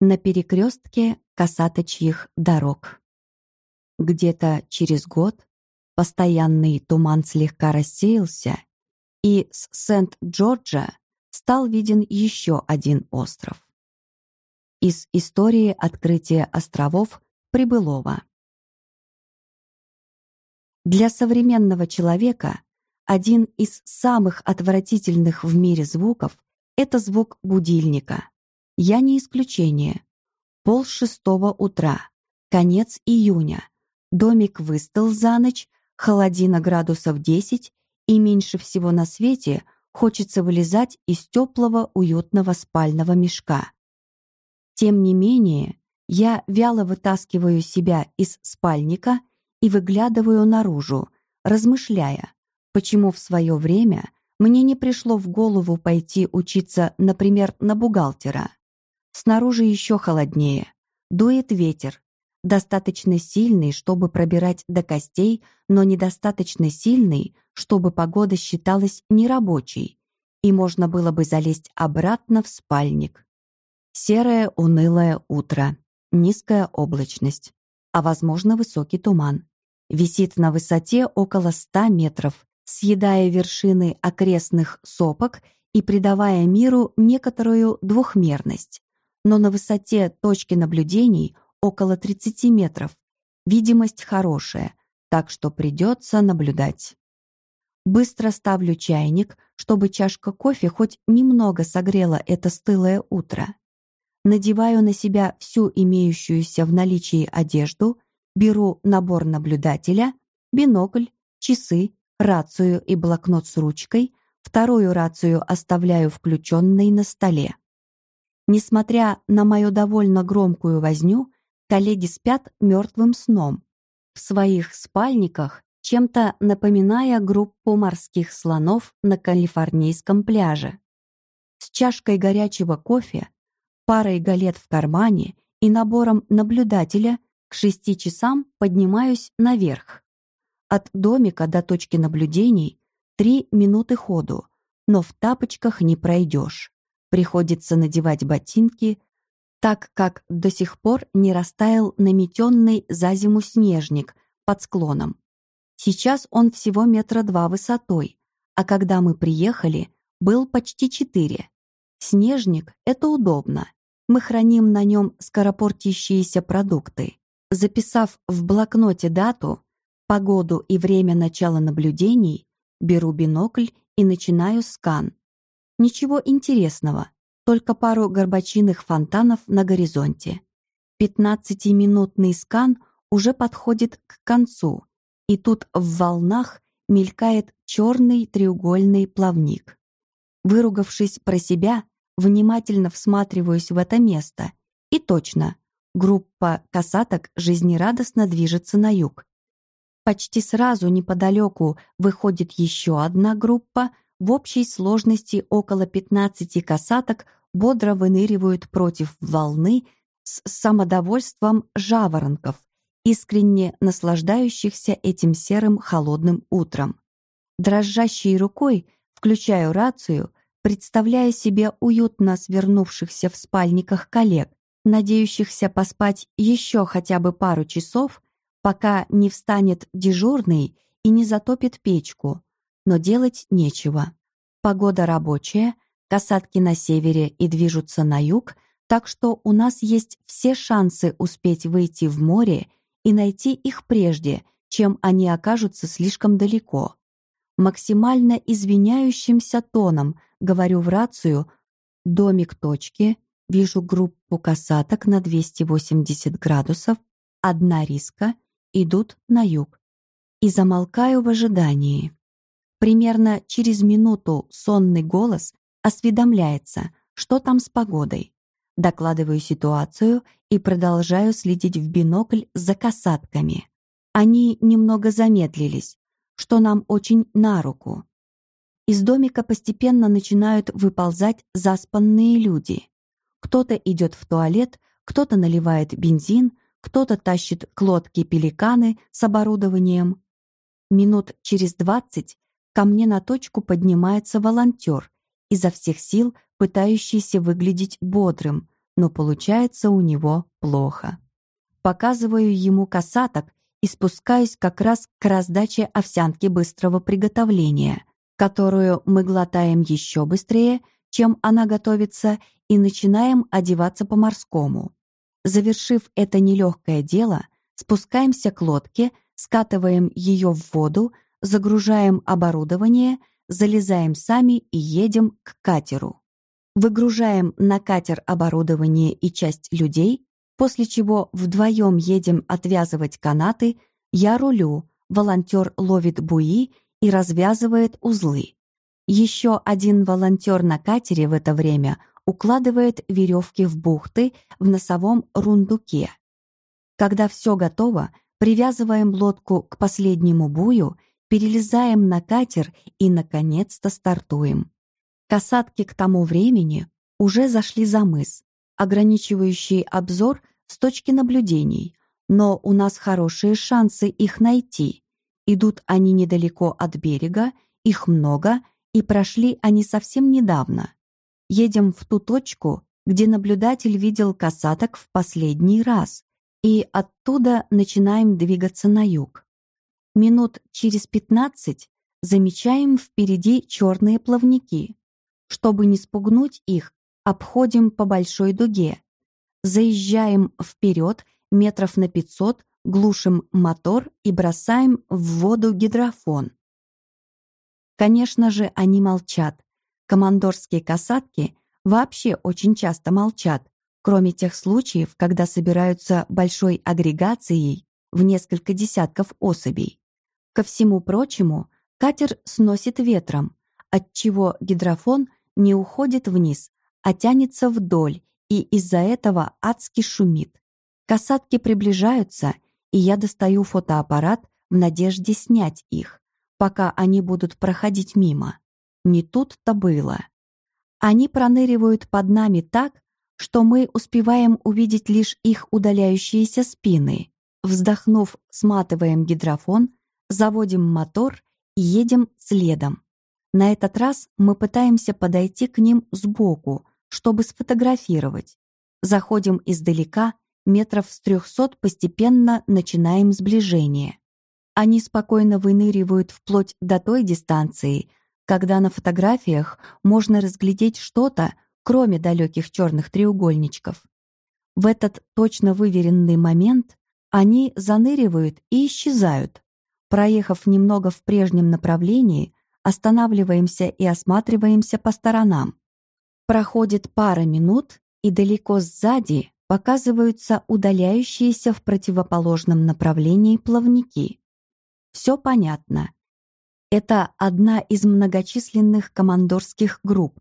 на перекрестке косаточьих дорог. Где-то через год постоянный туман слегка рассеялся, и с Сент-Джорджа стал виден еще один остров. Из истории открытия островов Прибылова. Для современного человека один из самых отвратительных в мире звуков — это звук будильника. Я не исключение. Пол шестого утра, конец июня. Домик выстыл за ночь, холодина градусов 10, и меньше всего на свете хочется вылезать из теплого уютного спального мешка. Тем не менее, я вяло вытаскиваю себя из спальника и выглядываю наружу, размышляя, почему в свое время мне не пришло в голову пойти учиться, например, на бухгалтера. Снаружи еще холоднее. Дует ветер. Достаточно сильный, чтобы пробирать до костей, но недостаточно сильный, чтобы погода считалась нерабочей, и можно было бы залезть обратно в спальник. Серое унылое утро, низкая облачность, а, возможно, высокий туман. Висит на высоте около 100 метров, съедая вершины окрестных сопок и придавая миру некоторую двухмерность но на высоте точки наблюдений около 30 метров. Видимость хорошая, так что придется наблюдать. Быстро ставлю чайник, чтобы чашка кофе хоть немного согрела это стылое утро. Надеваю на себя всю имеющуюся в наличии одежду, беру набор наблюдателя, бинокль, часы, рацию и блокнот с ручкой, вторую рацию оставляю включенной на столе. Несмотря на мою довольно громкую возню, коллеги спят мертвым сном. В своих спальниках, чем-то напоминая группу морских слонов на калифорнийском пляже. С чашкой горячего кофе, парой галет в кармане и набором наблюдателя к шести часам поднимаюсь наверх. От домика до точки наблюдений три минуты ходу, но в тапочках не пройдешь. Приходится надевать ботинки, так как до сих пор не растаял наметенный за зиму снежник под склоном. Сейчас он всего метра два высотой, а когда мы приехали, был почти четыре. Снежник — это удобно. Мы храним на нем скоропортящиеся продукты. Записав в блокноте дату, погоду и время начала наблюдений, беру бинокль и начинаю скан. Ничего интересного, только пару горбачиных фонтанов на горизонте. Пятнадцатиминутный скан уже подходит к концу, и тут в волнах мелькает черный треугольный плавник. Выругавшись про себя, внимательно всматриваюсь в это место. И точно, группа касаток жизнерадостно движется на юг. Почти сразу неподалеку выходит еще одна группа, в общей сложности около 15 касаток бодро выныривают против волны с самодовольством жаворонков, искренне наслаждающихся этим серым холодным утром. Дрожащей рукой включаю рацию, представляя себе уютно свернувшихся в спальниках коллег, надеющихся поспать еще хотя бы пару часов, пока не встанет дежурный и не затопит печку, но делать нечего. Погода рабочая, касатки на севере и движутся на юг, так что у нас есть все шансы успеть выйти в море и найти их прежде, чем они окажутся слишком далеко. Максимально извиняющимся тоном говорю в рацию «Домик точки», вижу группу касаток на 280 градусов, одна риска, идут на юг. И замолкаю в ожидании. Примерно через минуту сонный голос осведомляется, что там с погодой. Докладываю ситуацию и продолжаю следить в бинокль за касатками. Они немного замедлились, что нам очень на руку. Из домика постепенно начинают выползать заспанные люди. Кто-то идет в туалет, кто-то наливает бензин, кто-то тащит к лодке пеликаны с оборудованием. Минут через двадцать ко мне на точку поднимается волонтер, изо всех сил пытающийся выглядеть бодрым, но получается у него плохо. Показываю ему касаток и спускаюсь как раз к раздаче овсянки быстрого приготовления, которую мы глотаем еще быстрее, чем она готовится, и начинаем одеваться по-морскому. Завершив это нелегкое дело, спускаемся к лодке, скатываем ее в воду, загружаем оборудование, залезаем сами и едем к катеру. Выгружаем на катер оборудование и часть людей, после чего вдвоем едем отвязывать канаты, я рулю, волонтер ловит буи и развязывает узлы. Еще один волонтер на катере в это время укладывает веревки в бухты в носовом рундуке. Когда все готово, привязываем лодку к последнему бую, перелезаем на катер и, наконец-то, стартуем. Касатки к тому времени уже зашли за мыс, ограничивающий обзор с точки наблюдений, но у нас хорошие шансы их найти. Идут они недалеко от берега, их много, и прошли они совсем недавно. Едем в ту точку, где наблюдатель видел касаток в последний раз, и оттуда начинаем двигаться на юг. Минут через пятнадцать замечаем впереди черные плавники. Чтобы не спугнуть их, обходим по большой дуге, заезжаем вперед метров на 500, глушим мотор и бросаем в воду гидрофон. Конечно же, они молчат. Командорские касатки вообще очень часто молчат, кроме тех случаев, когда собираются большой агрегацией в несколько десятков особей. Ко всему прочему, катер сносит ветром, отчего гидрофон не уходит вниз, а тянется вдоль и из-за этого адски шумит. Касатки приближаются, и я достаю фотоаппарат в надежде снять их, пока они будут проходить мимо. Не тут-то было. Они проныривают под нами так, что мы успеваем увидеть лишь их удаляющиеся спины. Вздохнув, сматываем гидрофон, заводим мотор и едем следом. На этот раз мы пытаемся подойти к ним сбоку, чтобы сфотографировать. Заходим издалека, метров с трехсот постепенно начинаем сближение. Они спокойно выныривают вплоть до той дистанции, когда на фотографиях можно разглядеть что-то, кроме далеких черных треугольничков. В этот точно выверенный момент они заныривают и исчезают. Проехав немного в прежнем направлении, останавливаемся и осматриваемся по сторонам. Проходит пара минут, и далеко сзади показываются удаляющиеся в противоположном направлении плавники. Все понятно. Это одна из многочисленных командорских групп,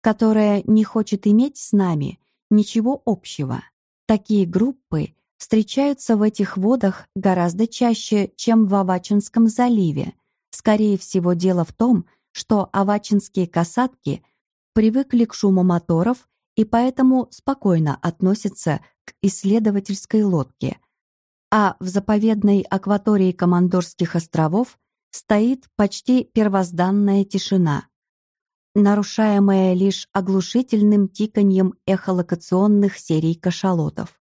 которая не хочет иметь с нами ничего общего. Такие группы встречаются в этих водах гораздо чаще, чем в Авачинском заливе. Скорее всего, дело в том, что авачинские касатки – привыкли к шуму моторов и поэтому спокойно относятся к исследовательской лодке. А в заповедной акватории Командорских островов стоит почти первозданная тишина, нарушаемая лишь оглушительным тиканьем эхолокационных серий кашалотов.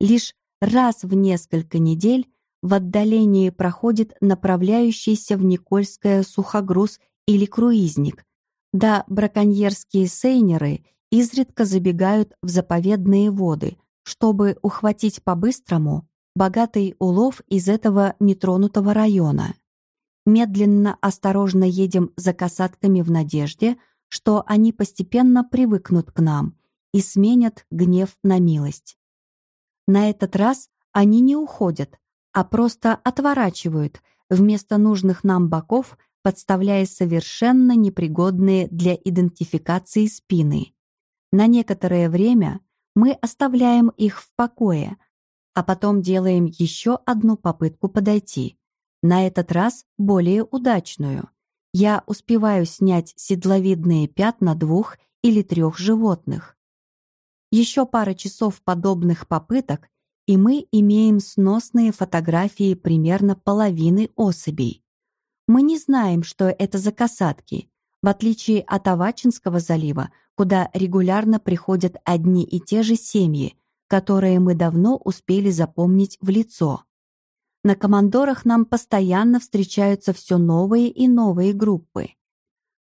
Лишь раз в несколько недель в отдалении проходит направляющийся в Никольское сухогруз или круизник, да браконьерские сейнеры изредка забегают в заповедные воды, чтобы ухватить по-быстрому богатый улов из этого нетронутого района. Медленно, осторожно едем за касатками в надежде, что они постепенно привыкнут к нам и сменят гнев на милость. На этот раз они не уходят, а просто отворачивают вместо нужных нам боков подставляя совершенно непригодные для идентификации спины. На некоторое время мы оставляем их в покое, а потом делаем еще одну попытку подойти. На этот раз более удачную. Я успеваю снять седловидные пятна двух или трех животных. Еще пара часов подобных попыток, и мы имеем сносные фотографии примерно половины особей. Мы не знаем, что это за касатки. В отличие от Авачинского залива, куда регулярно приходят одни и те же семьи, которые мы давно успели запомнить в лицо. На командорах нам постоянно встречаются все новые и новые группы.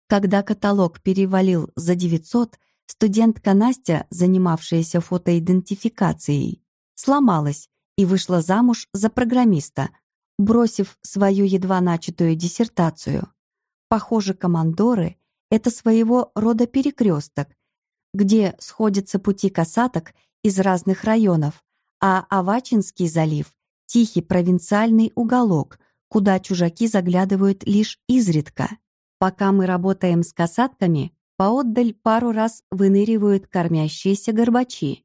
Когда каталог перевалил за 900, студентка Настя, занимавшаяся фотоидентификацией, сломалась и вышла замуж за программиста, бросив свою едва начатую диссертацию. Похоже, командоры — это своего рода перекресток, где сходятся пути касаток из разных районов, а Авачинский залив — тихий провинциальный уголок, куда чужаки заглядывают лишь изредка. Пока мы работаем с касатками, поотдаль пару раз выныривают кормящиеся горбачи.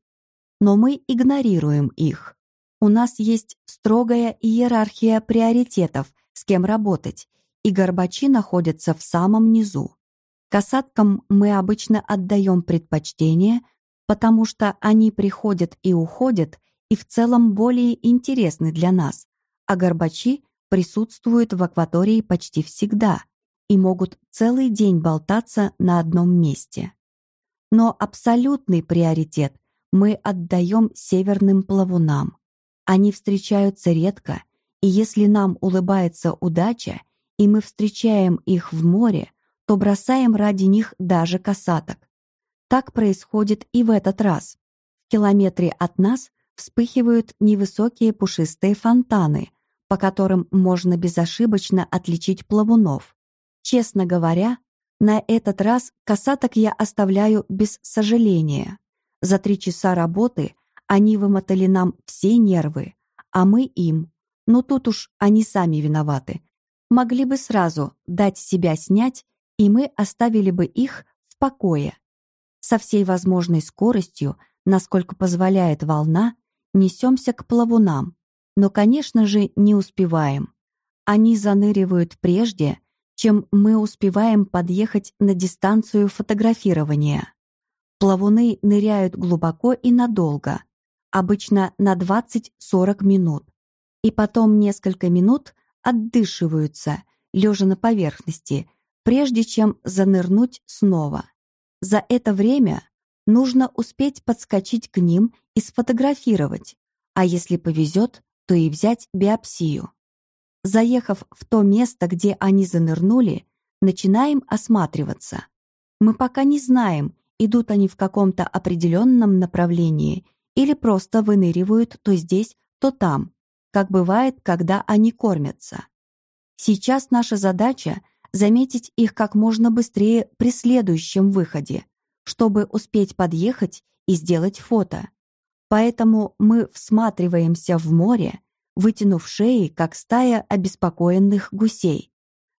Но мы игнорируем их. У нас есть строгая иерархия приоритетов, с кем работать, и горбачи находятся в самом низу. Касаткам мы обычно отдаем предпочтение, потому что они приходят и уходят и в целом более интересны для нас, а горбачи присутствуют в акватории почти всегда и могут целый день болтаться на одном месте. Но абсолютный приоритет мы отдаем северным плавунам. Они встречаются редко, и если нам улыбается удача, и мы встречаем их в море, то бросаем ради них даже касаток. Так происходит и в этот раз. В километре от нас вспыхивают невысокие пушистые фонтаны, по которым можно безошибочно отличить плавунов. Честно говоря, на этот раз касаток я оставляю без сожаления. За три часа работы они вымотали нам все нервы, а мы им. Но тут уж они сами виноваты могли бы сразу дать себя снять, и мы оставили бы их в покое. Со всей возможной скоростью, насколько позволяет волна, несемся к плавунам, но, конечно же, не успеваем. Они заныривают прежде, чем мы успеваем подъехать на дистанцию фотографирования. Плавуны ныряют глубоко и надолго, обычно на 20-40 минут, и потом несколько минут отдышиваются, лежа на поверхности, прежде чем занырнуть снова. За это время нужно успеть подскочить к ним и сфотографировать, а если повезет, то и взять биопсию. Заехав в то место, где они занырнули, начинаем осматриваться. Мы пока не знаем, идут они в каком-то определенном направлении или просто выныривают то здесь, то там, как бывает, когда они кормятся. Сейчас наша задача — заметить их как можно быстрее при следующем выходе, чтобы успеть подъехать и сделать фото. Поэтому мы всматриваемся в море, вытянув шеи, как стая обеспокоенных гусей.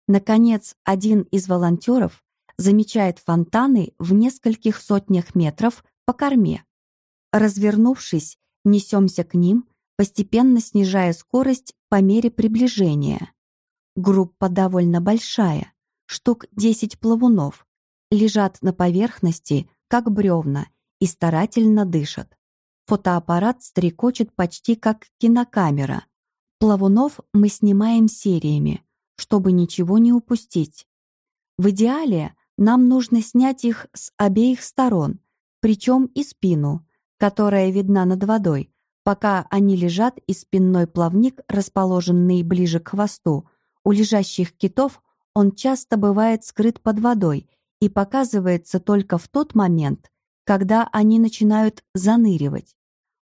Наконец, один из волонтеров замечает фонтаны в нескольких сотнях метров по корме. Развернувшись, несемся к ним постепенно снижая скорость по мере приближения. Группа довольно большая, штук 10 плавунов, лежат на поверхности, как бревна, и старательно дышат. Фотоаппарат стрекочет почти как кинокамера. Плавунов мы снимаем сериями, чтобы ничего не упустить. В идеале нам нужно снять их с обеих сторон, причем и спину, которая видна над водой, Пока они лежат, и спинной плавник, расположенный ближе к хвосту, у лежащих китов он часто бывает скрыт под водой и показывается только в тот момент, когда они начинают заныривать.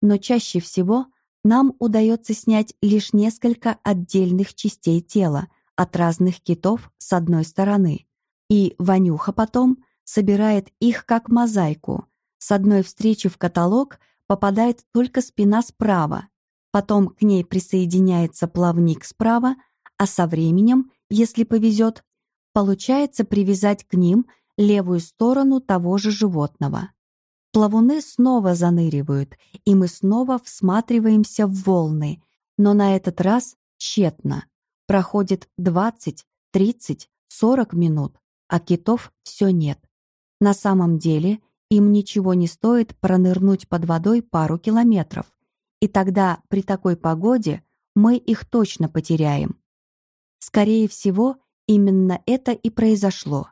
Но чаще всего нам удается снять лишь несколько отдельных частей тела от разных китов с одной стороны, и Ванюха потом собирает их как мозаику. С одной встречи в каталог – попадает только спина справа, потом к ней присоединяется плавник справа, а со временем, если повезет, получается привязать к ним левую сторону того же животного. Плавуны снова заныривают, и мы снова всматриваемся в волны, но на этот раз тщетно. Проходит 20, 30, 40 минут, а китов все нет. На самом деле им ничего не стоит пронырнуть под водой пару километров, и тогда при такой погоде мы их точно потеряем. Скорее всего, именно это и произошло.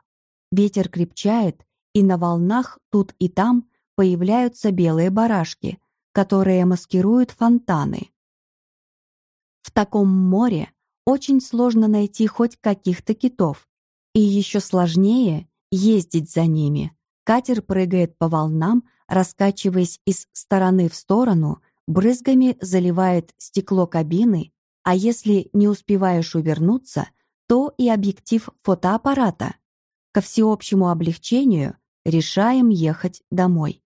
Ветер крепчает, и на волнах тут и там появляются белые барашки, которые маскируют фонтаны. В таком море очень сложно найти хоть каких-то китов, и еще сложнее ездить за ними. Катер прыгает по волнам, раскачиваясь из стороны в сторону, брызгами заливает стекло кабины, а если не успеваешь увернуться, то и объектив фотоаппарата. Ко всеобщему облегчению решаем ехать домой.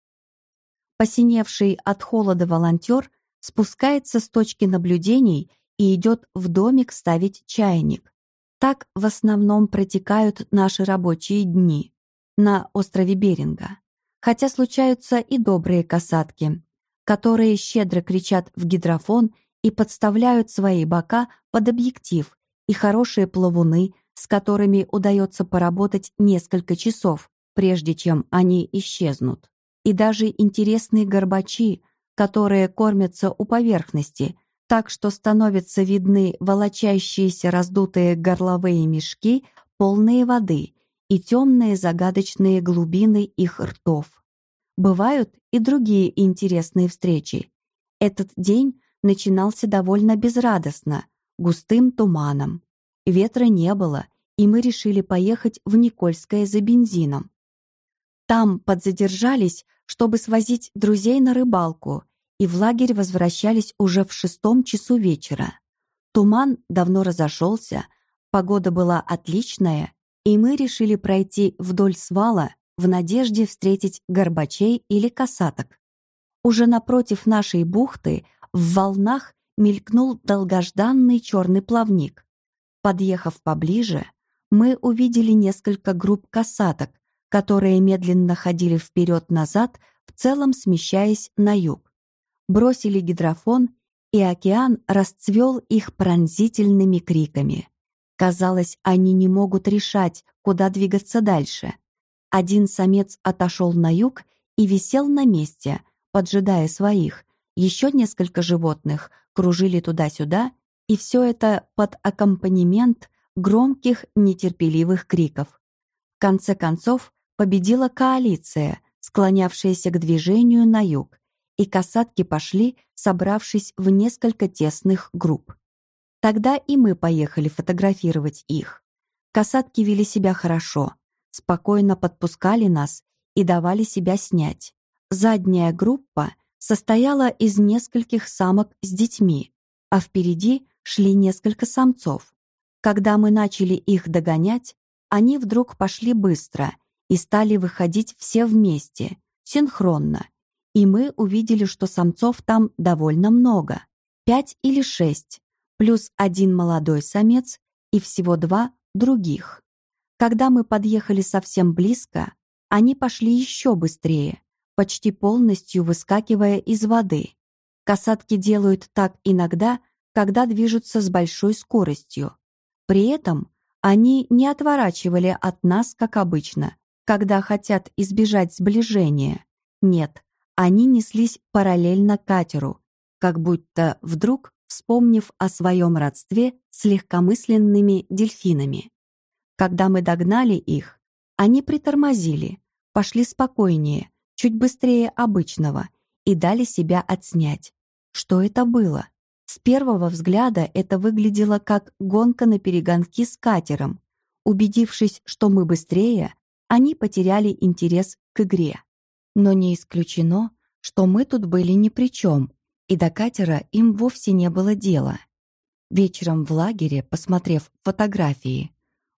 Посиневший от холода волонтер спускается с точки наблюдений и идет в домик ставить чайник. Так в основном протекают наши рабочие дни на острове Беринга. Хотя случаются и добрые касатки, которые щедро кричат в гидрофон и подставляют свои бока под объектив, и хорошие плавуны, с которыми удается поработать несколько часов, прежде чем они исчезнут. И даже интересные горбачи, которые кормятся у поверхности, так что становятся видны волочащиеся раздутые горловые мешки, полные воды, и темные загадочные глубины их ртов. Бывают и другие интересные встречи. Этот день начинался довольно безрадостно, густым туманом. Ветра не было, и мы решили поехать в Никольское за бензином. Там подзадержались, чтобы свозить друзей на рыбалку, и в лагерь возвращались уже в шестом часу вечера. Туман давно разошелся, погода была отличная, и мы решили пройти вдоль свала в надежде встретить горбачей или касаток. Уже напротив нашей бухты в волнах мелькнул долгожданный черный плавник. Подъехав поближе, мы увидели несколько групп касаток, которые медленно ходили вперед-назад, в целом смещаясь на юг бросили гидрофон, и океан расцвел их пронзительными криками. Казалось, они не могут решать, куда двигаться дальше. Один самец отошел на юг и висел на месте, поджидая своих. Еще несколько животных кружили туда-сюда, и все это под аккомпанемент громких, нетерпеливых криков. В конце концов, победила коалиция, склонявшаяся к движению на юг и касатки пошли, собравшись в несколько тесных групп. Тогда и мы поехали фотографировать их. Касатки вели себя хорошо, спокойно подпускали нас и давали себя снять. Задняя группа состояла из нескольких самок с детьми, а впереди шли несколько самцов. Когда мы начали их догонять, они вдруг пошли быстро и стали выходить все вместе, синхронно, и мы увидели, что самцов там довольно много, пять или шесть, плюс один молодой самец и всего два других. Когда мы подъехали совсем близко, они пошли еще быстрее, почти полностью выскакивая из воды. Касатки делают так иногда, когда движутся с большой скоростью. При этом они не отворачивали от нас, как обычно, когда хотят избежать сближения. Нет, они неслись параллельно катеру, как будто вдруг вспомнив о своем родстве с легкомысленными дельфинами. Когда мы догнали их, они притормозили, пошли спокойнее, чуть быстрее обычного и дали себя отснять. Что это было? С первого взгляда это выглядело как гонка на перегонки с катером. Убедившись, что мы быстрее, они потеряли интерес к игре. Но не исключено, что мы тут были ни при чем, и до катера им вовсе не было дела. Вечером в лагере, посмотрев фотографии,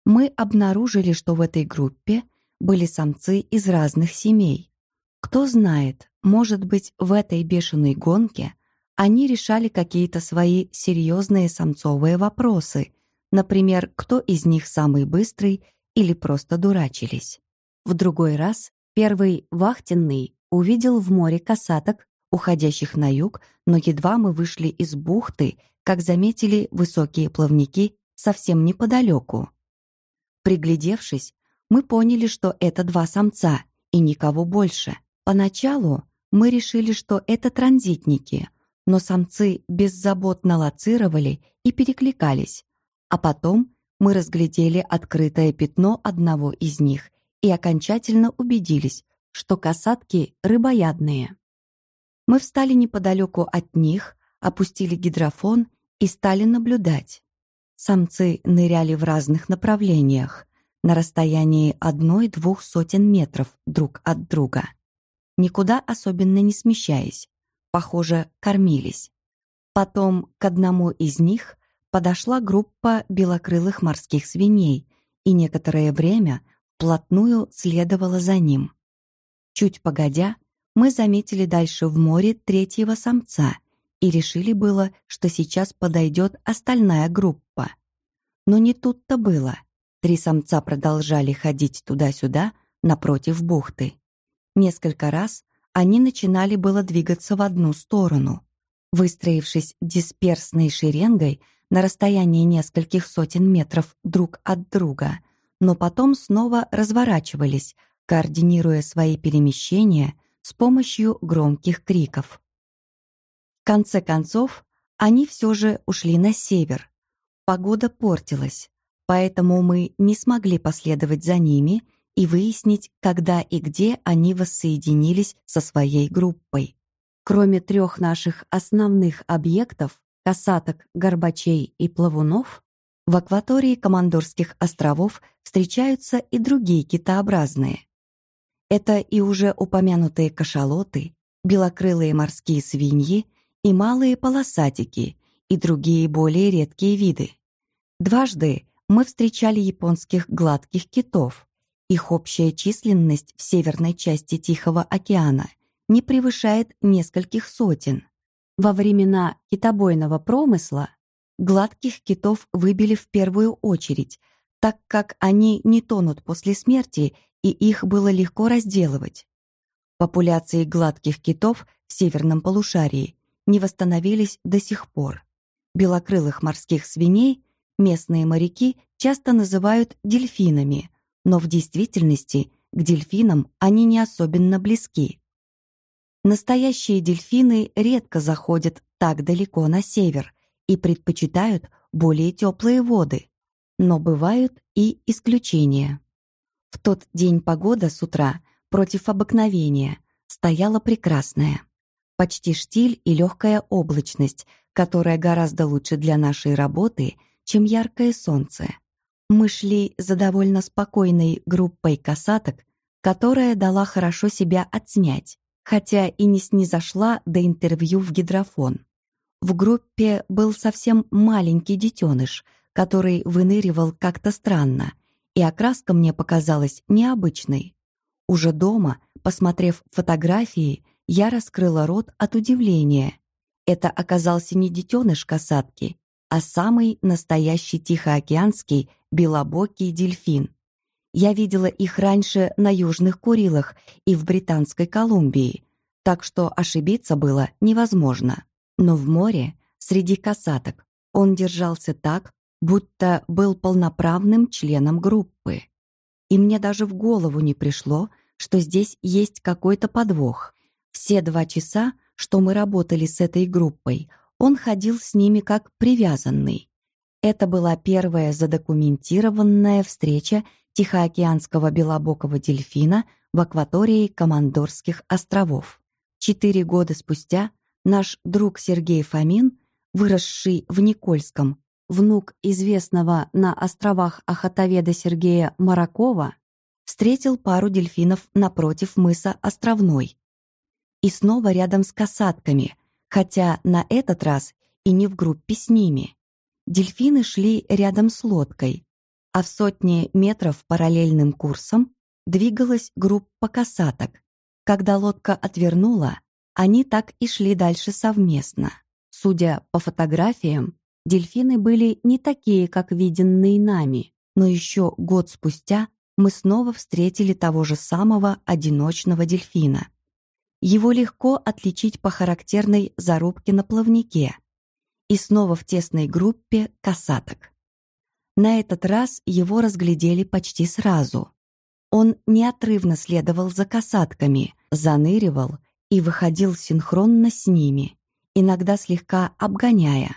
мы обнаружили, что в этой группе были самцы из разных семей. Кто знает, может быть, в этой бешеной гонке они решали какие-то свои серьезные самцовые вопросы, например, кто из них самый быстрый или просто дурачились. В другой раз Первый вахтенный увидел в море касаток, уходящих на юг, но едва мы вышли из бухты, как заметили высокие плавники совсем неподалеку. Приглядевшись, мы поняли, что это два самца и никого больше. Поначалу мы решили, что это транзитники, но самцы беззаботно лоцировали и перекликались, а потом мы разглядели открытое пятно одного из них и окончательно убедились, что касатки рыбоядные. Мы встали неподалеку от них, опустили гидрофон и стали наблюдать. Самцы ныряли в разных направлениях, на расстоянии одной-двух сотен метров друг от друга. Никуда особенно не смещаясь, похоже, кормились. Потом к одному из них подошла группа белокрылых морских свиней и некоторое время вплотную следовала за ним. Чуть погодя, мы заметили дальше в море третьего самца и решили было, что сейчас подойдет остальная группа. Но не тут-то было. Три самца продолжали ходить туда-сюда, напротив бухты. Несколько раз они начинали было двигаться в одну сторону. Выстроившись дисперсной шеренгой на расстоянии нескольких сотен метров друг от друга, но потом снова разворачивались, координируя свои перемещения с помощью громких криков. В конце концов, они все же ушли на север. Погода портилась, поэтому мы не смогли последовать за ними и выяснить, когда и где они воссоединились со своей группой. Кроме трех наших основных объектов — касаток, горбачей и плавунов — в акватории Командорских островов встречаются и другие китообразные. Это и уже упомянутые кашалоты, белокрылые морские свиньи и малые полосатики и другие более редкие виды. Дважды мы встречали японских гладких китов. Их общая численность в северной части Тихого океана не превышает нескольких сотен. Во времена китобойного промысла гладких китов выбили в первую очередь, так как они не тонут после смерти и их было легко разделывать. Популяции гладких китов в северном полушарии не восстановились до сих пор. Белокрылых морских свиней местные моряки часто называют дельфинами, но в действительности к дельфинам они не особенно близки. Настоящие дельфины редко заходят так далеко на север и предпочитают более теплые воды, но бывают и исключения. В тот день погода с утра, против обыкновения, стояла прекрасная. Почти штиль и легкая облачность, которая гораздо лучше для нашей работы, чем яркое солнце. Мы шли за довольно спокойной группой касаток, которая дала хорошо себя отснять, хотя и не снизошла до интервью в гидрофон. В группе был совсем маленький детеныш, который выныривал как-то странно — и окраска мне показалась необычной. Уже дома, посмотрев фотографии, я раскрыла рот от удивления. Это оказался не детеныш касатки, а самый настоящий тихоокеанский белобокий дельфин. Я видела их раньше на Южных Курилах и в Британской Колумбии, так что ошибиться было невозможно. Но в море, среди касаток, он держался так, будто был полноправным членом группы. И мне даже в голову не пришло, что здесь есть какой-то подвох. Все два часа, что мы работали с этой группой, он ходил с ними как привязанный. Это была первая задокументированная встреча Тихоокеанского белобокого дельфина в акватории Командорских островов. Четыре года спустя наш друг Сергей Фомин, выросший в Никольском, внук известного на островах охотоведа Сергея Маракова, встретил пару дельфинов напротив мыса Островной. И снова рядом с касатками, хотя на этот раз и не в группе с ними. Дельфины шли рядом с лодкой, а в сотне метров параллельным курсом двигалась группа касаток. Когда лодка отвернула, они так и шли дальше совместно. Судя по фотографиям, Дельфины были не такие, как виденные нами, но еще год спустя мы снова встретили того же самого одиночного дельфина. Его легко отличить по характерной зарубке на плавнике. И снова в тесной группе касаток. На этот раз его разглядели почти сразу. Он неотрывно следовал за касатками, заныривал и выходил синхронно с ними, иногда слегка обгоняя.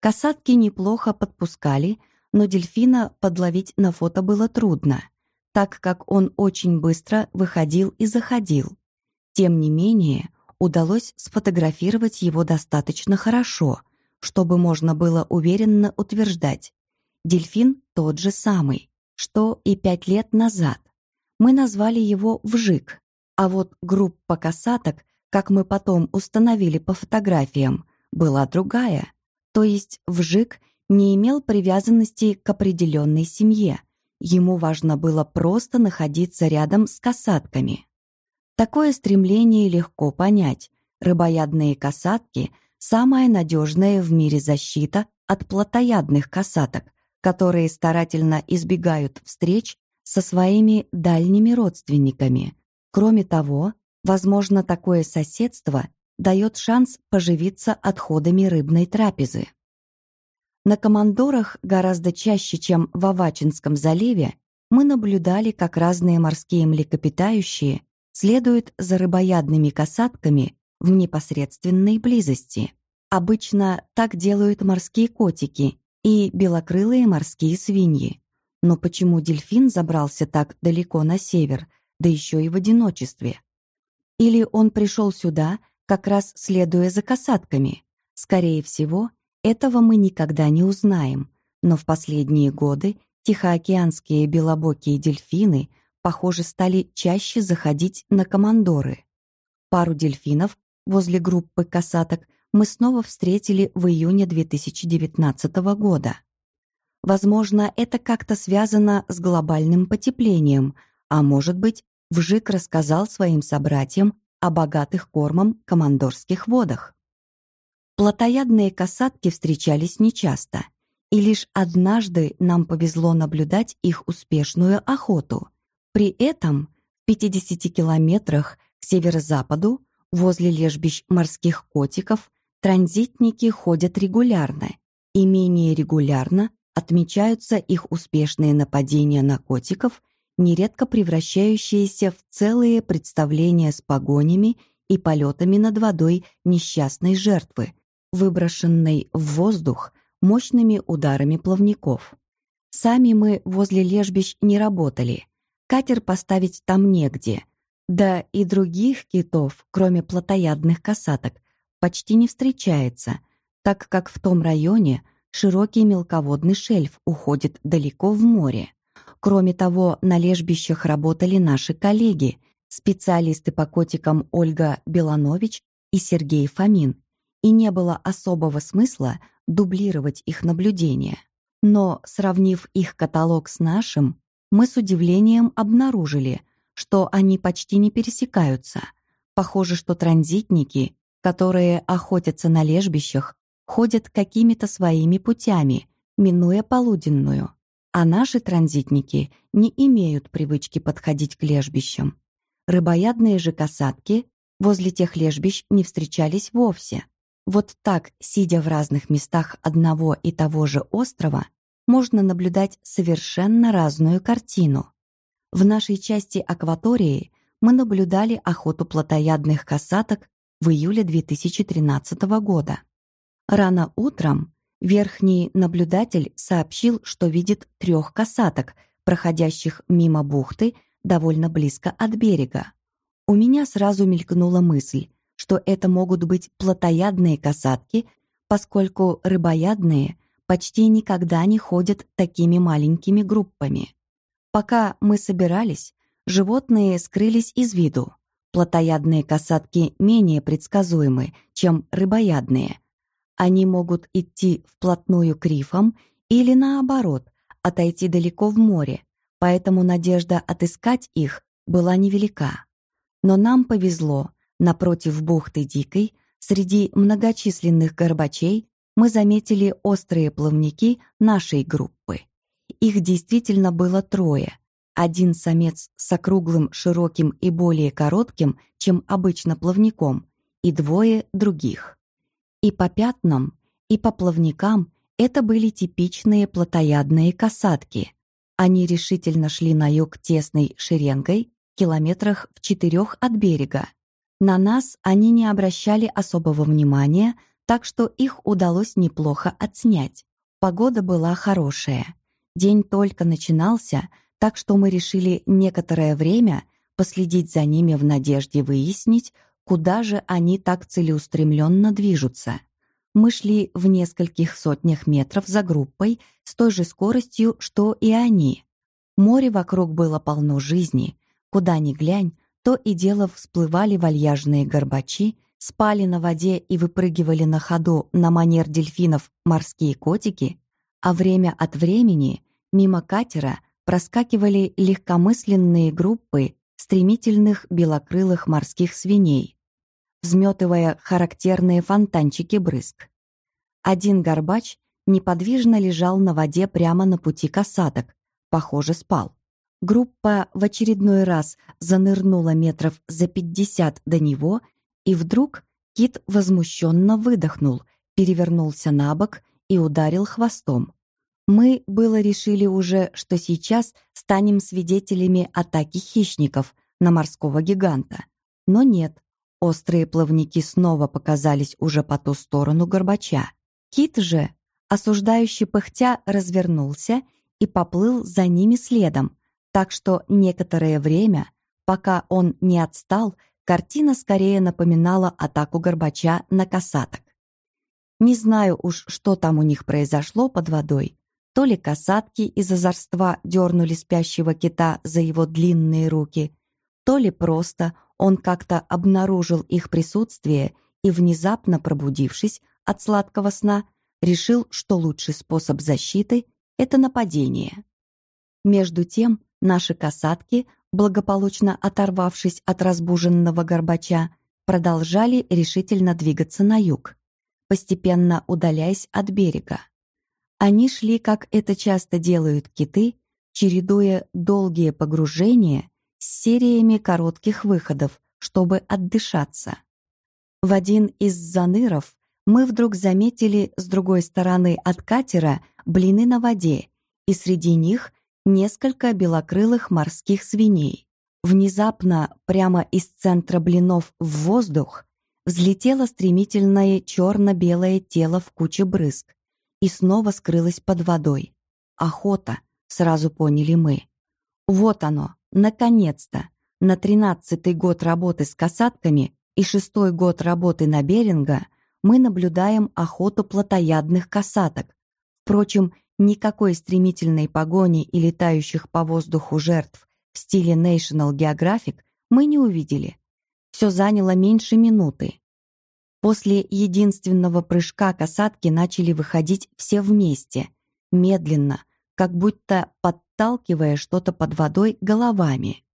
Касатки неплохо подпускали, но дельфина подловить на фото было трудно, так как он очень быстро выходил и заходил. Тем не менее, удалось сфотографировать его достаточно хорошо, чтобы можно было уверенно утверждать, дельфин тот же самый, что и пять лет назад. Мы назвали его «Вжик», а вот группа касаток, как мы потом установили по фотографиям, была другая. То есть Вжик не имел привязанности к определенной семье. Ему важно было просто находиться рядом с касатками. Такое стремление легко понять. Рыбоядные касатки – самая надежная в мире защита от плотоядных касаток, которые старательно избегают встреч со своими дальними родственниками. Кроме того, возможно, такое соседство дает шанс поживиться отходами рыбной трапезы. На командорах гораздо чаще, чем в Авачинском заливе, мы наблюдали, как разные морские млекопитающие следуют за рыбоядными касатками в непосредственной близости. Обычно так делают морские котики и белокрылые морские свиньи. Но почему дельфин забрался так далеко на север, да еще и в одиночестве? Или он пришел сюда, как раз следуя за касатками? Скорее всего, этого мы никогда не узнаем, но в последние годы тихоокеанские белобокие дельфины похоже, стали чаще заходить на командоры. Пару дельфинов возле группы касаток мы снова встретили в июне 2019 года. Возможно, это как-то связано с глобальным потеплением, а может быть, Вжик рассказал своим собратьям о богатых кормом командорских водах. Плотоядные касатки встречались нечасто, и лишь однажды нам повезло наблюдать их успешную охоту. При этом в 50 километрах к северо-западу, возле лежбищ морских котиков, транзитники ходят регулярно, и менее регулярно отмечаются их успешные нападения на котиков, нередко превращающиеся в целые представления с погонями и полетами над водой несчастной жертвы, выброшенной в воздух мощными ударами плавников. Сами мы возле лежбищ не работали, Катер поставить там негде. Да и других китов, кроме плотоядных касаток, почти не встречается, так как в том районе широкий мелководный шельф уходит далеко в море. Кроме того, на лежбищах работали наши коллеги, специалисты по котикам Ольга Беланович и Сергей Фомин, и не было особого смысла дублировать их наблюдения. Но, сравнив их каталог с нашим, мы с удивлением обнаружили, что они почти не пересекаются. Похоже, что транзитники, которые охотятся на лежбищах, ходят какими-то своими путями, минуя полуденную. А наши транзитники не имеют привычки подходить к лежбищам. Рыбоядные же касатки возле тех лежбищ не встречались вовсе. Вот так, сидя в разных местах одного и того же острова, можно наблюдать совершенно разную картину. В нашей части акватории мы наблюдали охоту плотоядных касаток в июле 2013 года. Рано утром верхний наблюдатель сообщил, что видит трех касаток, проходящих мимо бухты довольно близко от берега. У меня сразу мелькнула мысль, что это могут быть плотоядные касатки, поскольку рыбоядные почти никогда не ходят такими маленькими группами. Пока мы собирались, животные скрылись из виду. Плотоядные касатки менее предсказуемы, чем рыбоядные. Они могут идти вплотную к рифам или, наоборот, отойти далеко в море, поэтому надежда отыскать их была невелика. Но нам повезло, напротив бухты Дикой, среди многочисленных горбачей мы заметили острые плавники нашей группы. Их действительно было трое. Один самец с округлым, широким и более коротким, чем обычно плавником, и двое других. И по пятнам, и по плавникам это были типичные плотоядные касатки. Они решительно шли на юг тесной шеренгой, километрах в четырех от берега. На нас они не обращали особого внимания, так что их удалось неплохо отснять. Погода была хорошая. День только начинался, так что мы решили некоторое время последить за ними в надежде выяснить, куда же они так целеустремленно движутся. Мы шли в нескольких сотнях метров за группой с той же скоростью, что и они. Море вокруг было полно жизни. Куда ни глянь, то и дело всплывали вальяжные горбачи, спали на воде и выпрыгивали на ходу на манер дельфинов морские котики, а время от времени мимо катера проскакивали легкомысленные группы стремительных белокрылых морских свиней, взметывая характерные фонтанчики брызг. Один горбач неподвижно лежал на воде прямо на пути касаток, похоже, спал. Группа в очередной раз занырнула метров за пятьдесят до него, и вдруг кит возмущенно выдохнул, перевернулся на бок и ударил хвостом. Мы было решили уже, что сейчас станем свидетелями атаки хищников на морского гиганта. Но нет, острые плавники снова показались уже по ту сторону Горбача. Кит же, осуждающий пыхтя, развернулся и поплыл за ними следом, так что некоторое время, пока он не отстал, картина скорее напоминала атаку Горбача на касаток. Не знаю уж, что там у них произошло под водой, то ли касатки из озорства дернули спящего кита за его длинные руки, то ли просто он как-то обнаружил их присутствие и, внезапно пробудившись от сладкого сна, решил, что лучший способ защиты — это нападение. Между тем наши касатки, благополучно оторвавшись от разбуженного горбача, продолжали решительно двигаться на юг, постепенно удаляясь от берега. Они шли, как это часто делают киты, чередуя долгие погружения с сериями коротких выходов, чтобы отдышаться. В один из заныров мы вдруг заметили с другой стороны от катера блины на воде, и среди них несколько белокрылых морских свиней. Внезапно, прямо из центра блинов в воздух, взлетело стремительное черно-белое тело в куче брызг и снова скрылось под водой. Охота, сразу поняли мы. Вот оно, наконец-то, на тринадцатый год работы с касатками и шестой год работы на Беринга мы наблюдаем охоту плотоядных касаток. Впрочем, никакой стремительной погони и летающих по воздуху жертв в стиле National Geographic мы не увидели. Все заняло меньше минуты. После единственного прыжка касатки начали выходить все вместе, медленно, как будто подталкивая что-то под водой головами.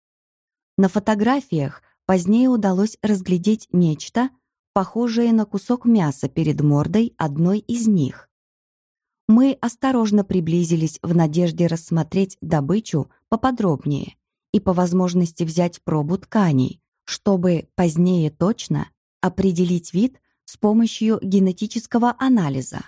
На фотографиях позднее удалось разглядеть нечто, похожее на кусок мяса перед мордой одной из них. Мы осторожно приблизились в надежде рассмотреть добычу поподробнее и по возможности взять пробу тканей, чтобы позднее точно определить вид с помощью генетического анализа.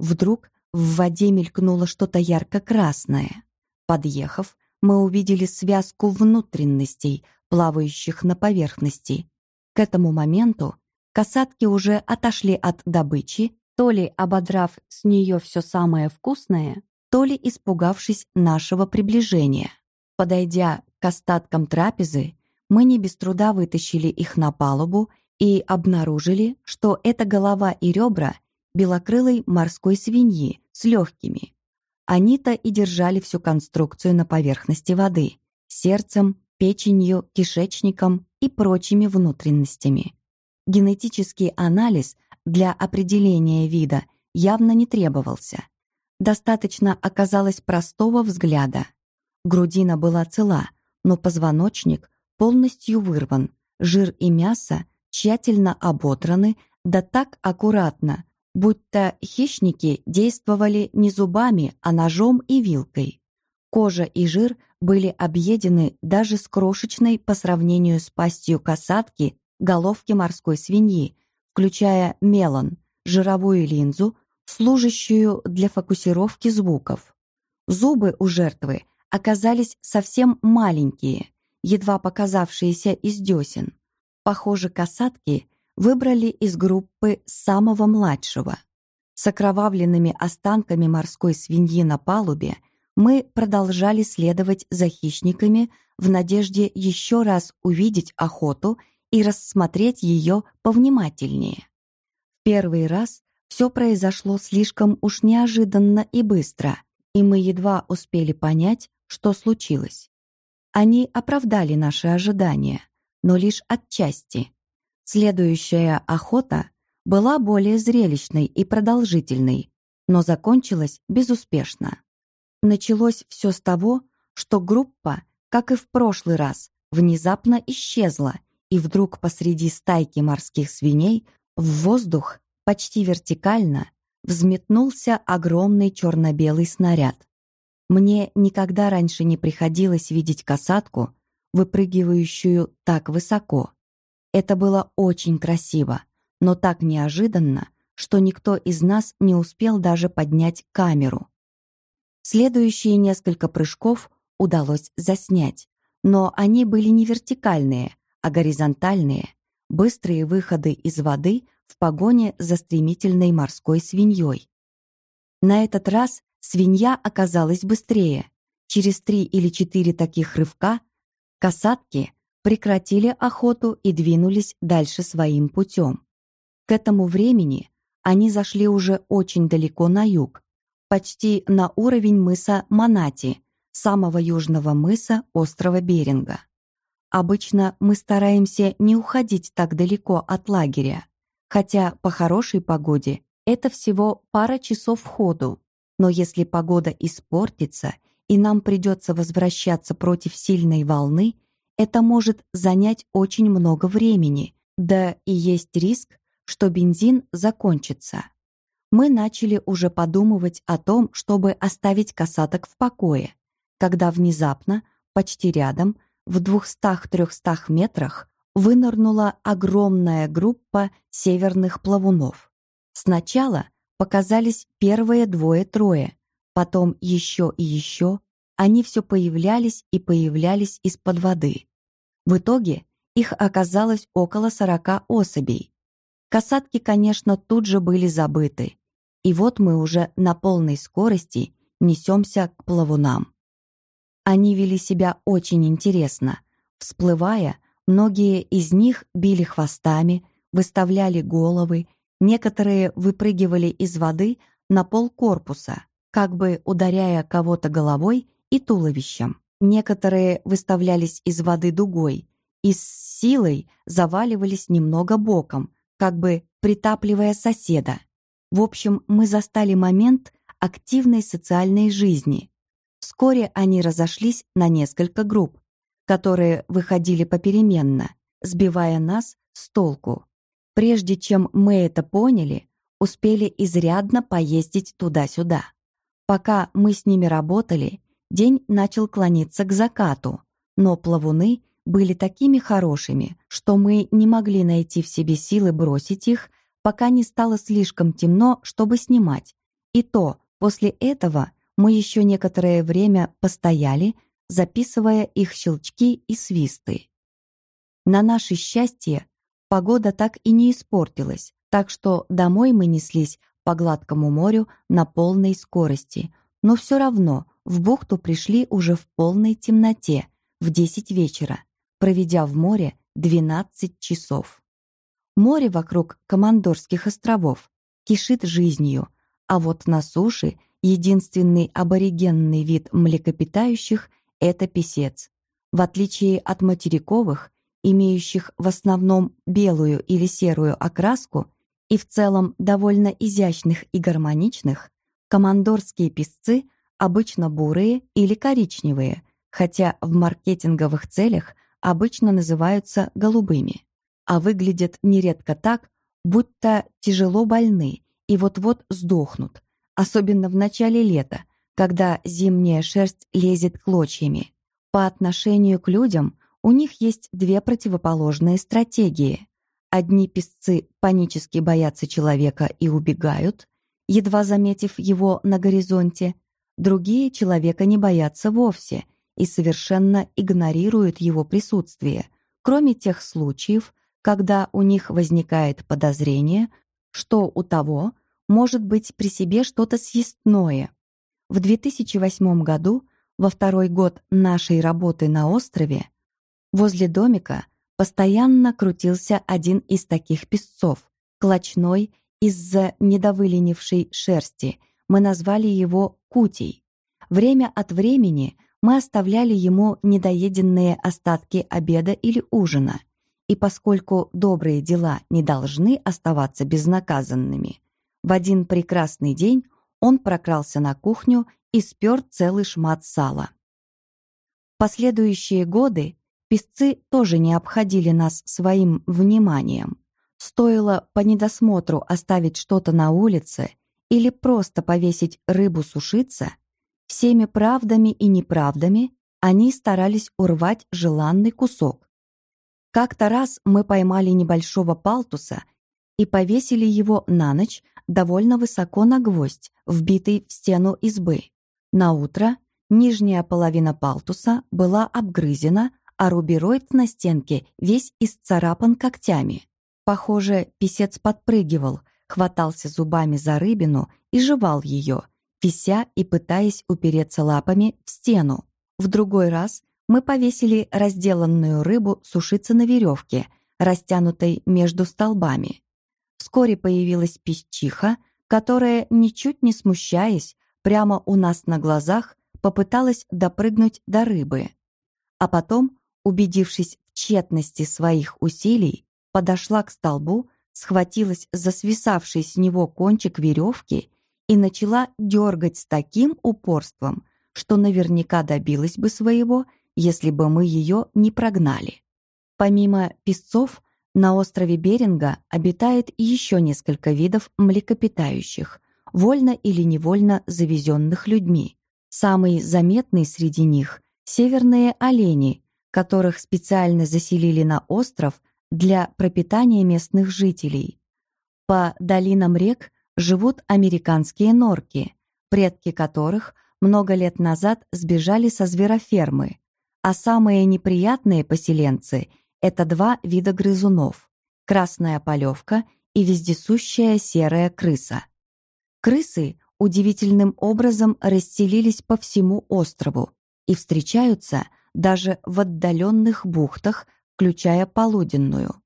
Вдруг в воде мелькнуло что-то ярко-красное. Подъехав, мы увидели связку внутренностей, плавающих на поверхности. К этому моменту касатки уже отошли от добычи, то ли ободрав с нее все самое вкусное, то ли испугавшись нашего приближения. Подойдя к остаткам трапезы, мы не без труда вытащили их на палубу и обнаружили, что это голова и ребра белокрылой морской свиньи с легкими. Они-то и держали всю конструкцию на поверхности воды, сердцем, печенью, кишечником и прочими внутренностями. Генетический анализ для определения вида явно не требовался. Достаточно оказалось простого взгляда. Грудина была цела, но позвоночник полностью вырван, жир и мясо тщательно оботраны, да так аккуратно, будто хищники действовали не зубами, а ножом и вилкой. Кожа и жир были объедены даже с крошечной по сравнению с пастью касатки головки морской свиньи, включая мелон, жировую линзу, служащую для фокусировки звуков. Зубы у жертвы оказались совсем маленькие, едва показавшиеся из десен. Похоже, касатки выбрали из группы самого младшего. С окровавленными останками морской свиньи на палубе мы продолжали следовать за хищниками в надежде еще раз увидеть охоту и рассмотреть ее повнимательнее. В первый раз все произошло слишком уж неожиданно и быстро, и мы едва успели понять, что случилось. Они оправдали наши ожидания, но лишь отчасти. Следующая охота была более зрелищной и продолжительной, но закончилась безуспешно. Началось все с того, что группа, как и в прошлый раз, внезапно исчезла, и вдруг посреди стайки морских свиней в воздух почти вертикально взметнулся огромный черно-белый снаряд. Мне никогда раньше не приходилось видеть касатку, выпрыгивающую так высоко. Это было очень красиво, но так неожиданно, что никто из нас не успел даже поднять камеру. Следующие несколько прыжков удалось заснять, но они были не вертикальные, а горизонтальные, быстрые выходы из воды в погоне за стремительной морской свиньей. На этот раз свинья оказалась быстрее. Через три или четыре таких рывка касатки прекратили охоту и двинулись дальше своим путем. К этому времени они зашли уже очень далеко на юг, почти на уровень мыса Манати, самого южного мыса острова Беринга. Обычно мы стараемся не уходить так далеко от лагеря, хотя по хорошей погоде это всего пара часов ходу. Но если погода испортится и нам придется возвращаться против сильной волны, это может занять очень много времени, да и есть риск, что бензин закончится. Мы начали уже подумывать о том, чтобы оставить касаток в покое, когда внезапно, почти рядом, в 200-300 метрах, вынырнула огромная группа северных плавунов. Сначала показались первые двое-трое, потом еще и еще, они все появлялись и появлялись из-под воды. В итоге их оказалось около сорока особей. Касатки, конечно, тут же были забыты. И вот мы уже на полной скорости несемся к плавунам. Они вели себя очень интересно. Всплывая, многие из них били хвостами, выставляли головы, некоторые выпрыгивали из воды на пол корпуса, как бы ударяя кого-то головой и туловищем. Некоторые выставлялись из воды дугой и с силой заваливались немного боком, как бы притапливая соседа. В общем, мы застали момент активной социальной жизни, Вскоре они разошлись на несколько групп, которые выходили попеременно, сбивая нас с толку. Прежде чем мы это поняли, успели изрядно поездить туда-сюда. Пока мы с ними работали, день начал клониться к закату, но плавуны были такими хорошими, что мы не могли найти в себе силы бросить их, пока не стало слишком темно, чтобы снимать. И то, после этого мы еще некоторое время постояли, записывая их щелчки и свисты. На наше счастье, погода так и не испортилась, так что домой мы неслись по гладкому морю на полной скорости, но все равно в бухту пришли уже в полной темноте, в 10 вечера, проведя в море 12 часов. Море вокруг Командорских островов кишит жизнью, а вот на суше – Единственный аборигенный вид млекопитающих – это писец. В отличие от материковых, имеющих в основном белую или серую окраску и в целом довольно изящных и гармоничных, командорские песцы обычно бурые или коричневые, хотя в маркетинговых целях обычно называются голубыми, а выглядят нередко так, будто тяжело больны и вот-вот сдохнут, особенно в начале лета, когда зимняя шерсть лезет клочьями. По отношению к людям у них есть две противоположные стратегии. Одни песцы панически боятся человека и убегают, едва заметив его на горизонте, другие человека не боятся вовсе и совершенно игнорируют его присутствие, кроме тех случаев, когда у них возникает подозрение, что у того может быть при себе что-то съестное. В 2008 году, во второй год нашей работы на острове, возле домика постоянно крутился один из таких песцов, клочной из-за недовыленившей шерсти. Мы назвали его Кутей. Время от времени мы оставляли ему недоеденные остатки обеда или ужина. И поскольку добрые дела не должны оставаться безнаказанными, в один прекрасный день он прокрался на кухню и спер целый шмат сала. Последующие годы песцы тоже не обходили нас своим вниманием. Стоило по недосмотру оставить что-то на улице или просто повесить рыбу сушиться, всеми правдами и неправдами они старались урвать желанный кусок. Как-то раз мы поймали небольшого палтуса и повесили его на ночь довольно высоко на гвоздь, вбитый в стену избы. На утро нижняя половина палтуса была обгрызена, а рубероид на стенке весь исцарапан когтями. Похоже, писец подпрыгивал, хватался зубами за рыбину и жевал ее, вися и пытаясь упереться лапами в стену. В другой раз мы повесили разделанную рыбу сушиться на веревке, растянутой между столбами. Вскоре появилась песчиха, которая, ничуть не смущаясь, прямо у нас на глазах попыталась допрыгнуть до рыбы. А потом, убедившись в тщетности своих усилий, подошла к столбу, схватилась за свисавший с него кончик веревки и начала дергать с таким упорством, что наверняка добилась бы своего, если бы мы ее не прогнали. Помимо песцов, на острове Беринга обитает еще несколько видов млекопитающих, вольно или невольно завезенных людьми. Самый заметный среди них – северные олени, которых специально заселили на остров для пропитания местных жителей. По долинам рек живут американские норки, предки которых много лет назад сбежали со зверофермы, а самые неприятные поселенцы – это два вида грызунов – красная полевка и вездесущая серая крыса. Крысы удивительным образом расселились по всему острову и встречаются даже в отдаленных бухтах включая полуденную.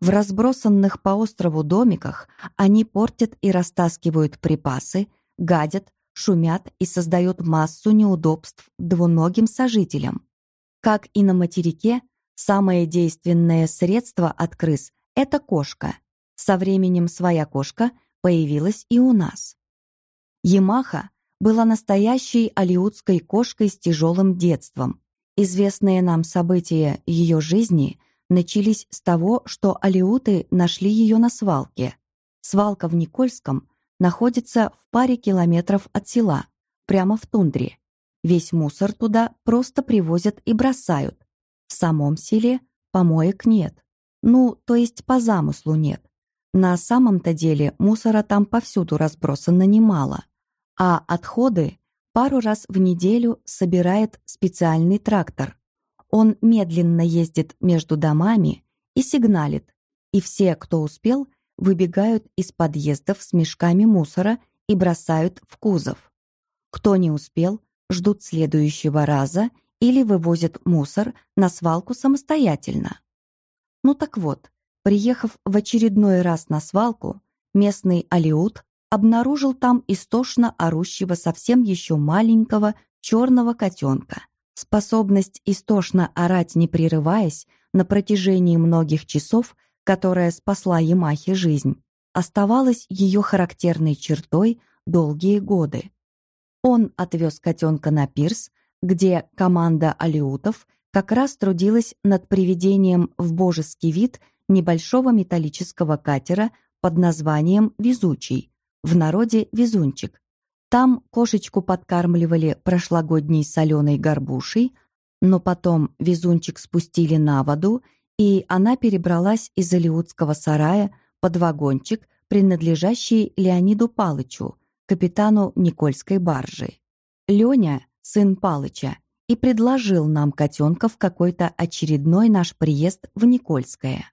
В разбросанных по острову домиках они портят и растаскивают припасы, гадят, шумят и создают массу неудобств двуногим сожителям. Как и на материке, самое действенное средство от крыс – это кошка. Со временем своя кошка появилась и у нас. Ямаха была настоящей алиутской кошкой с тяжелым детством, Известные нам события ее жизни начались с того, что алиуты нашли ее на свалке. Свалка в Никольском находится в паре километров от села, прямо в тундре. Весь мусор туда просто привозят и бросают. В самом селе помоек нет. Ну, то есть по замыслу нет. На самом-то деле мусора там повсюду разбросано немало. А отходы пару раз в неделю собирает специальный трактор. Он медленно ездит между домами и сигналит, и все, кто успел, выбегают из подъездов с мешками мусора и бросают в кузов. Кто не успел, ждут следующего раза или вывозят мусор на свалку самостоятельно. Ну так вот, приехав в очередной раз на свалку, местный алиут обнаружил там истошно орущего совсем еще маленького черного котенка. Способность истошно орать, не прерываясь, на протяжении многих часов, которая спасла Ямахе жизнь, оставалась ее характерной чертой долгие годы. Он отвез котенка на пирс, где команда алиутов как раз трудилась над приведением в божеский вид небольшого металлического катера под названием «Везучий», в народе везунчик. Там кошечку подкармливали прошлогодней соленой горбушей, но потом везунчик спустили на воду, и она перебралась из Алиутского сарая под вагончик, принадлежащий Леониду Палычу, капитану Никольской баржи. Леня, сын Палыча, и предложил нам котенка в какой-то очередной наш приезд в Никольское.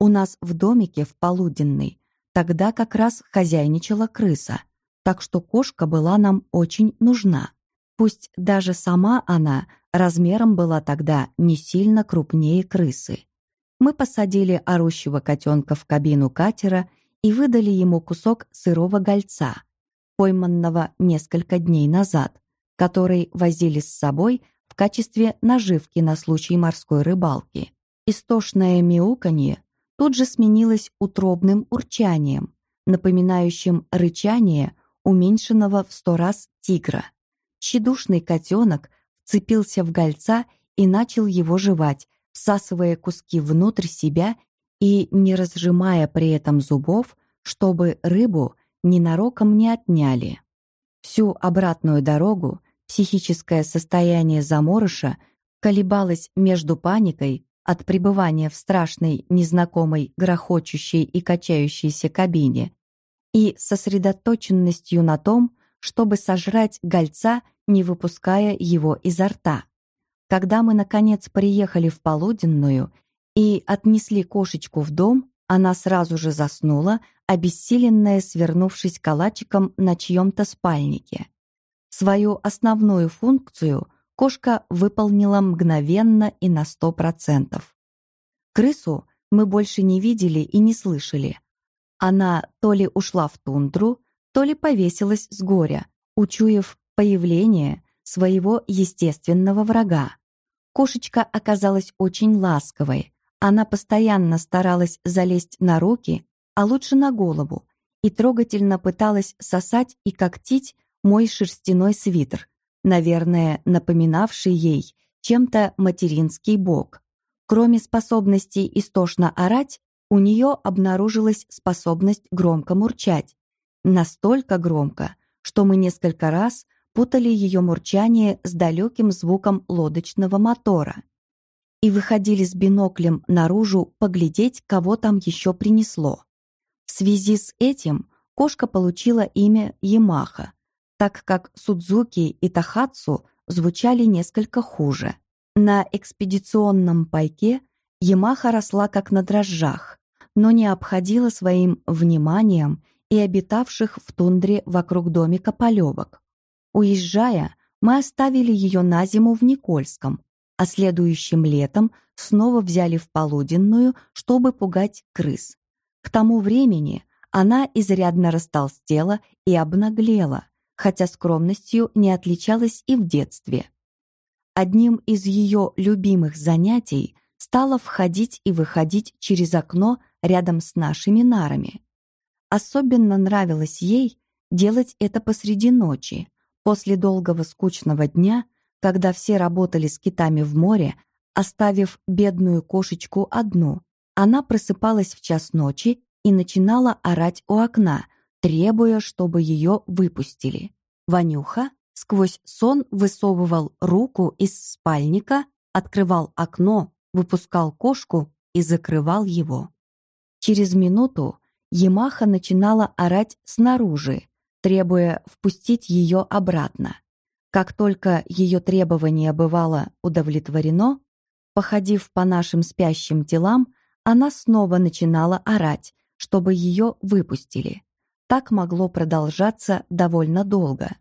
У нас в домике в Полуденный Тогда как раз хозяйничала крыса. так что кошка была нам очень нужна. Пусть даже сама она размером была тогда не сильно крупнее крысы. Мы посадили орущего котенка в кабину катера и выдали ему кусок сырого гольца, пойманного несколько дней назад, который возили с собой в качестве наживки на случай морской рыбалки. Истошное мяуканье тут же сменилось утробным урчанием, напоминающим рычание уменьшенного в сто раз тигра. Тщедушный котенок вцепился в гольца и начал его жевать, всасывая куски внутрь себя и не разжимая при этом зубов, чтобы рыбу ненароком не отняли. Всю обратную дорогу психическое состояние заморыша колебалось между паникой от пребывания в страшной, незнакомой, грохочущей и качающейся кабине и сосредоточенностью на том, чтобы сожрать гольца, не выпуская его изо рта. Когда мы, наконец, приехали в полуденную и отнесли кошечку в дом, она сразу же заснула, обессиленная, свернувшись калачиком на чьем-то спальнике. Свою основную функцию кошка выполнила мгновенно и на сто процентов. Крысу мы больше не видели и не слышали. Она то ли ушла в тундру, то ли повесилась с горя, учуяв появление своего естественного врага. Кошечка оказалась очень ласковой. Она постоянно старалась залезть на руки, а лучше на голову, и трогательно пыталась сосать и когтить мой шерстяной свитер, наверное, напоминавший ей чем-то материнский бок. Кроме способности истошно орать, у нее обнаружилась способность громко мурчать, Настолько громко, что мы несколько раз путали ее мурчание с далеким звуком лодочного мотора и выходили с биноклем наружу поглядеть, кого там еще принесло. В связи с этим кошка получила имя Ямаха, так как Судзуки и Тахатсу звучали несколько хуже. На экспедиционном пайке Ямаха росла как на дрожжах, но не обходила своим вниманием и обитавших в тундре вокруг домика полевок. Уезжая, мы оставили ее на зиму в Никольском, а следующим летом снова взяли в полуденную, чтобы пугать крыс. К тому времени она изрядно растолстела и обнаглела, хотя скромностью не отличалась и в детстве. Одним из ее любимых занятий стало входить и выходить через окно рядом с нашими нарами. Особенно нравилось ей делать это посреди ночи, после долгого скучного дня, когда все работали с китами в море, оставив бедную кошечку одну. Она просыпалась в час ночи и начинала орать у окна, требуя, чтобы ее выпустили. Ванюха сквозь сон высовывал руку из спальника, открывал окно, выпускал кошку и закрывал его. Через минуту Ямаха начинала орать снаружи, требуя впустить ее обратно. Как только ее требование бывало удовлетворено, походив по нашим спящим телам, она снова начинала орать, чтобы ее выпустили. Так могло продолжаться довольно долго.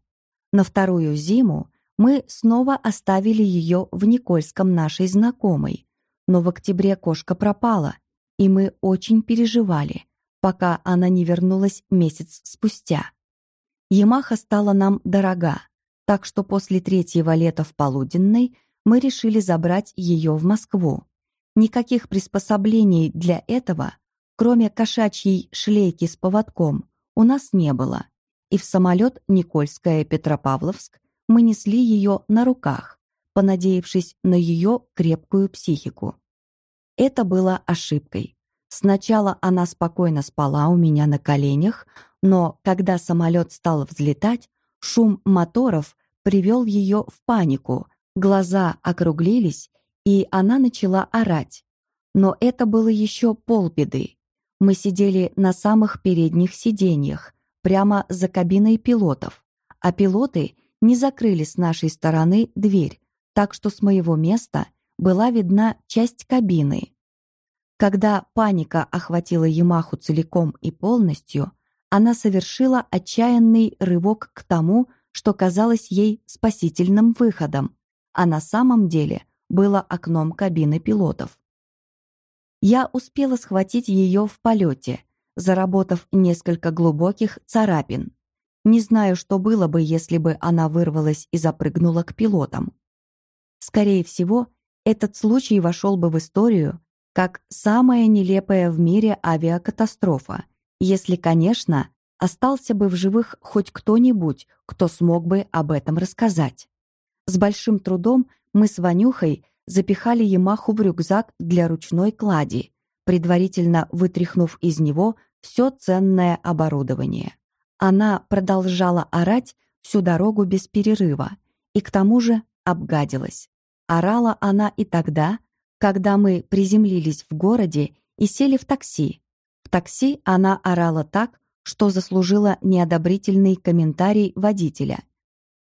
На вторую зиму мы снова оставили ее в Никольском нашей знакомой, но в октябре кошка пропала, и мы очень переживали, пока она не вернулась месяц спустя. Ямаха стала нам дорога, так что после третьего лета в полуденной мы решили забрать ее в Москву. Никаких приспособлений для этого, кроме кошачьей шлейки с поводком, у нас не было, и в самолет Никольская-Петропавловск мы несли ее на руках, понадеявшись на ее крепкую психику. Это было ошибкой. Сначала она спокойно спала у меня на коленях, но когда самолет стал взлетать, шум моторов привел ее в панику, глаза округлились, и она начала орать. Но это было еще полбеды. Мы сидели на самых передних сиденьях, прямо за кабиной пилотов, а пилоты не закрыли с нашей стороны дверь, так что с моего места была видна часть кабины. Когда паника охватила Ямаху целиком и полностью, она совершила отчаянный рывок к тому, что казалось ей спасительным выходом, а на самом деле было окном кабины пилотов. Я успела схватить ее в полете, заработав несколько глубоких царапин. Не знаю, что было бы, если бы она вырвалась и запрыгнула к пилотам. Скорее всего, этот случай вошел бы в историю как самая нелепая в мире авиакатастрофа, если, конечно, остался бы в живых хоть кто-нибудь, кто смог бы об этом рассказать. С большим трудом мы с Ванюхой запихали Ямаху в рюкзак для ручной клади, предварительно вытряхнув из него все ценное оборудование. Она продолжала орать всю дорогу без перерыва и к тому же обгадилась. Орала она и тогда, когда мы приземлились в городе и сели в такси. В такси она орала так, что заслужила неодобрительный комментарий водителя.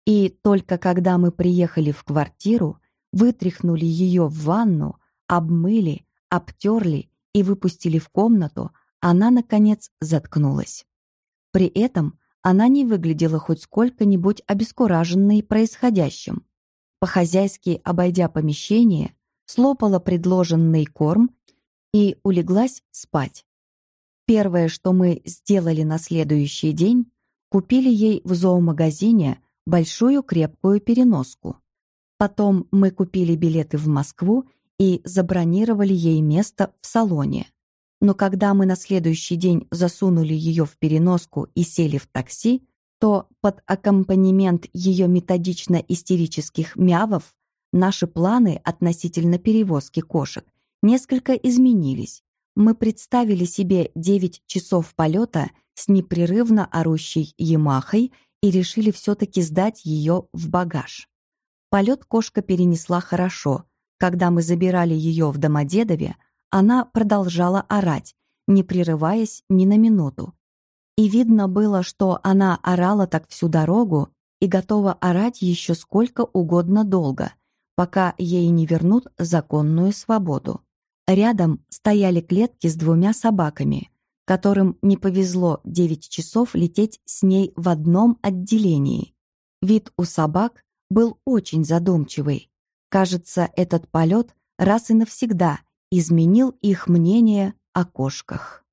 И только когда мы приехали в квартиру, вытряхнули ее в ванну, обмыли, обтерли и выпустили в комнату, она, наконец, заткнулась. При этом она не выглядела хоть сколько-нибудь обескураженной происходящим. По-хозяйски обойдя помещение, слопала предложенный корм и улеглась спать. Первое, что мы сделали на следующий день, купили ей в зоомагазине большую крепкую переноску. Потом мы купили билеты в Москву и забронировали ей место в салоне. Но когда мы на следующий день засунули ее в переноску и сели в такси, то под аккомпанемент ее методично-истерических мявов наши планы относительно перевозки кошек несколько изменились. Мы представили себе 9 часов полета с непрерывно орущей Ямахой и решили все-таки сдать ее в багаж. Полет кошка перенесла хорошо. Когда мы забирали ее в Домодедове, она продолжала орать, не прерываясь ни на минуту. И видно было, что она орала так всю дорогу и готова орать еще сколько угодно долго, пока ей не вернут законную свободу. Рядом стояли клетки с двумя собаками, которым не повезло 9 часов лететь с ней в одном отделении. Вид у собак был очень задумчивый. Кажется, этот полет раз и навсегда изменил их мнение о кошках.